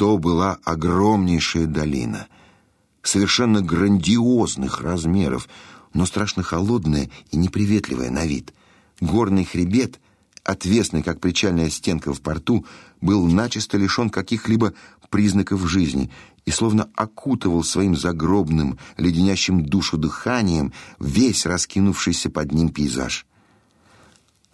То была огромнейшая долина, совершенно грандиозных размеров, но страшно холодная и неприветливая на вид. Горный хребет, отвесный, как причальная стенка в порту, был начисто лишен каких-либо признаков жизни и словно окутывал своим загробным, леденящим душу дыханием весь раскинувшийся под ним пейзаж.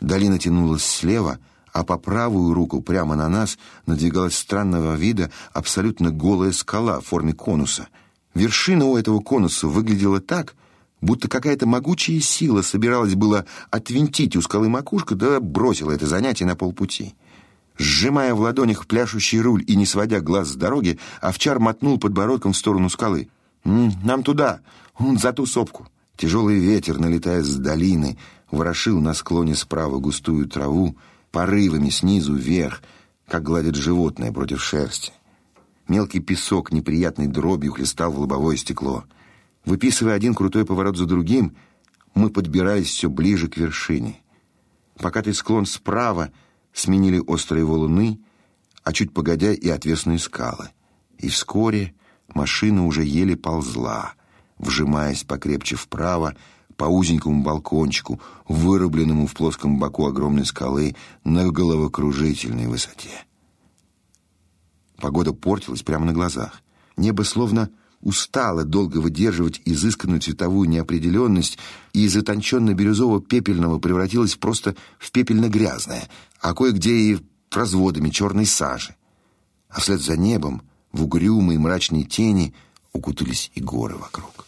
Долина тянулась слева, а по правую руку прямо на нас надвигалась странного вида абсолютно голая скала в форме конуса. Вершина у этого конуса выглядела так, будто какая-то могучая сила собиралась было отвинтить у скалы макушку, да бросила это занятие на полпути. Сжимая в ладонях пляшущий руль и не сводя глаз с дороги, овчар мотнул подбородком в сторону скалы. «Нам туда, за ту сопку». Тяжелый ветер, налетая с долины, ворошил на склоне справа густую траву, порывами снизу вверх, как гладит животное против шерсти. Мелкий песок неприятной дробью хлестал в лобовое стекло. Выписывая один крутой поворот за другим, мы подбирались все ближе к вершине. Покатый склон справа сменили острые валуны, а чуть погодя и отвесные скалы. И вскоре машина уже еле ползла, вжимаясь покрепче вправо, по узенькому балкончику, вырубленному в плоском боку огромной скалы на головокружительной высоте. Погода портилась прямо на глазах. Небо словно устало долго выдерживать изысканную цветовую неопределенность и из отонченно-бирюзового пепельного превратилось просто в пепельно-грязное, а кое-где и разводами черной сажи. А вслед за небом в угрюмые мрачные тени укутались и горы вокруг.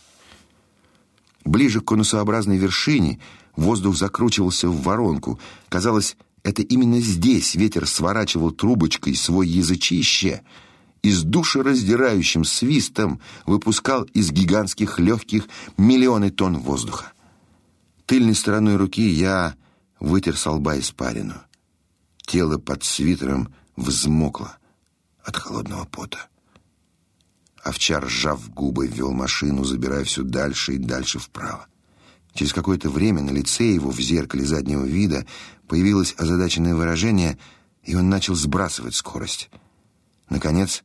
Ближе к конусообразной вершине воздух закручивался в воронку. Казалось, это именно здесь ветер сворачивал трубочкой свой язычище и с душераздирающим свистом выпускал из гигантских легких миллионы тонн воздуха. Тыльной стороной руки я вытер со лба испарину. Тело под свитером взмокло от холодного пота. Овчар, сжав губы, вел машину, забирая все дальше и дальше вправо. Через какое-то время на лице его в зеркале заднего вида появилось озадаченное выражение, и он начал сбрасывать скорость. Наконец,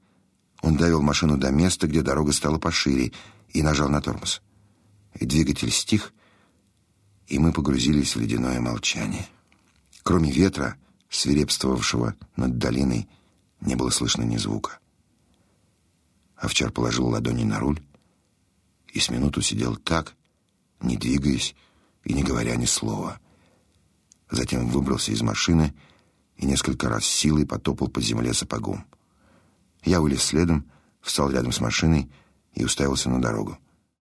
он довел машину до места, где дорога стала пошире, и нажал на тормоз. И двигатель стих, и мы погрузились в ледяное молчание. Кроме ветра, свирепствовавшего над долиной, не было слышно ни звука. Овчар положил ладони на руль и с минуту сидел так, не двигаясь и не говоря ни слова. Затем выбрался из машины и несколько раз силой потопал по земле сапогом. Я вылез следом, встал рядом с машиной и уставился на дорогу.